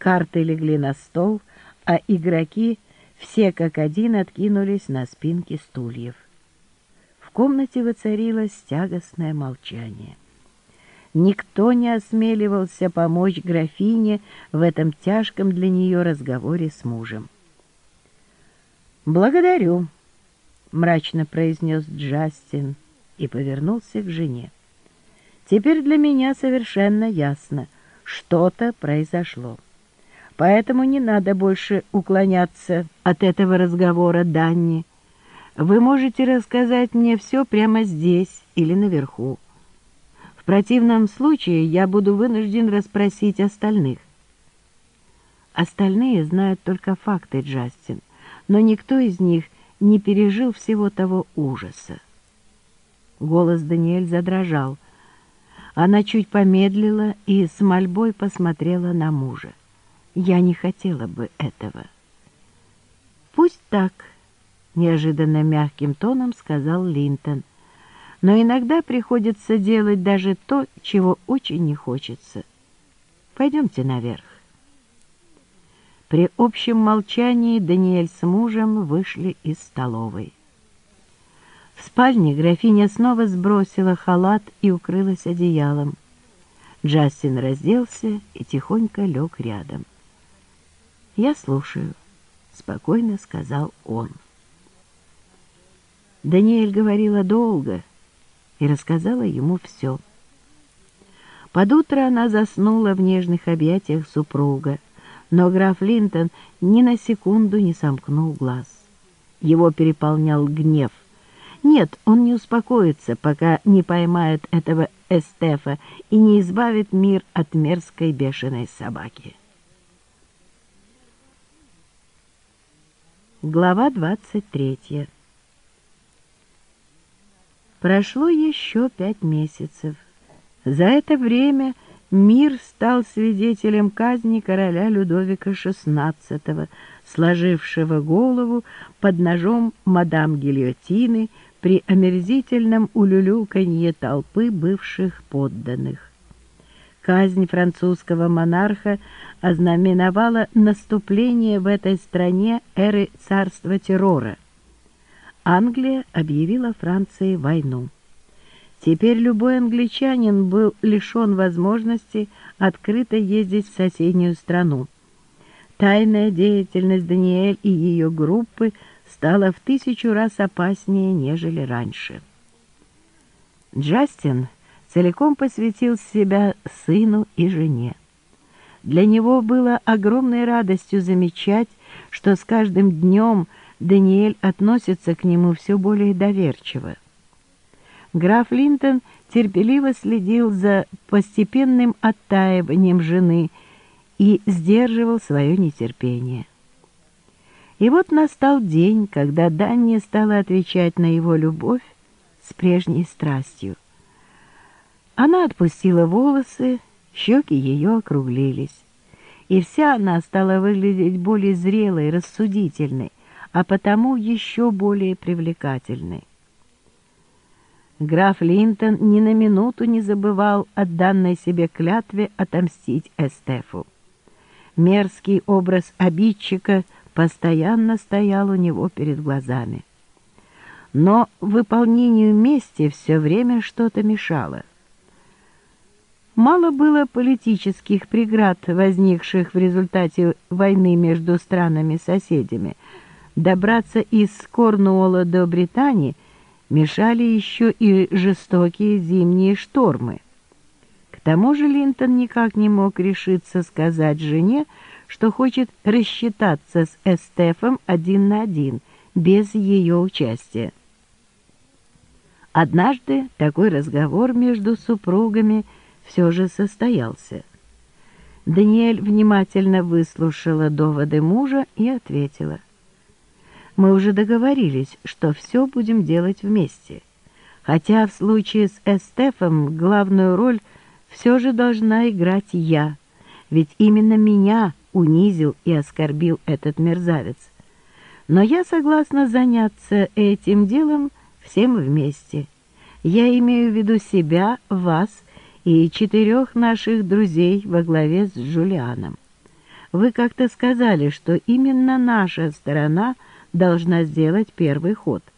Карты легли на стол, а игроки все как один откинулись на спинки стульев. В комнате воцарилось тягостное молчание. Никто не осмеливался помочь графине в этом тяжком для нее разговоре с мужем. «Благодарю», — мрачно произнес Джастин и повернулся к жене. «Теперь для меня совершенно ясно, что-то произошло. Поэтому не надо больше уклоняться от этого разговора, Данни. Вы можете рассказать мне все прямо здесь или наверху. В противном случае я буду вынужден расспросить остальных. Остальные знают только факты, Джастин, но никто из них не пережил всего того ужаса. Голос Даниэль задрожал. Она чуть помедлила и с мольбой посмотрела на мужа. Я не хотела бы этого. «Пусть так», — неожиданно мягким тоном сказал Линтон. «Но иногда приходится делать даже то, чего очень не хочется. Пойдемте наверх». При общем молчании Даниэль с мужем вышли из столовой. В спальне графиня снова сбросила халат и укрылась одеялом. Джастин разделся и тихонько лег рядом. «Я слушаю», — спокойно сказал он. Даниэль говорила долго и рассказала ему все. Под утро она заснула в нежных объятиях супруга, но граф Линтон ни на секунду не сомкнул глаз. Его переполнял гнев. Нет, он не успокоится, пока не поймает этого Эстефа и не избавит мир от мерзкой бешеной собаки. Глава 23 Прошло еще пять месяцев. За это время мир стал свидетелем казни короля Людовика XVI, сложившего голову под ножом мадам Гильотины при омерзительном улюлюканье толпы бывших подданных. Казнь французского монарха ознаменовала наступление в этой стране эры царства террора. Англия объявила Франции войну. Теперь любой англичанин был лишен возможности открыто ездить в соседнюю страну. Тайная деятельность Даниэль и ее группы стала в тысячу раз опаснее, нежели раньше. Джастин – целиком посвятил себя сыну и жене. Для него было огромной радостью замечать, что с каждым днем Даниэль относится к нему все более доверчиво. Граф Линтон терпеливо следил за постепенным оттаиванием жены и сдерживал свое нетерпение. И вот настал день, когда Данни стала отвечать на его любовь с прежней страстью. Она отпустила волосы, щеки ее округлились. И вся она стала выглядеть более зрелой, рассудительной, а потому еще более привлекательной. Граф Линтон ни на минуту не забывал о данной себе клятве отомстить Эстефу. Мерзкий образ обидчика постоянно стоял у него перед глазами. Но выполнению мести все время что-то мешало. Мало было политических преград, возникших в результате войны между странами-соседями. Добраться из Корнуола до Британии мешали еще и жестокие зимние штормы. К тому же Линтон никак не мог решиться сказать жене, что хочет рассчитаться с Эстефом один на один, без ее участия. Однажды такой разговор между супругами – все же состоялся. Даниэль внимательно выслушала доводы мужа и ответила. «Мы уже договорились, что все будем делать вместе. Хотя в случае с Эстефом главную роль все же должна играть я, ведь именно меня унизил и оскорбил этот мерзавец. Но я согласна заняться этим делом всем вместе. Я имею в виду себя, вас и четырех наших друзей во главе с Джулианом. Вы как-то сказали, что именно наша сторона должна сделать первый ход —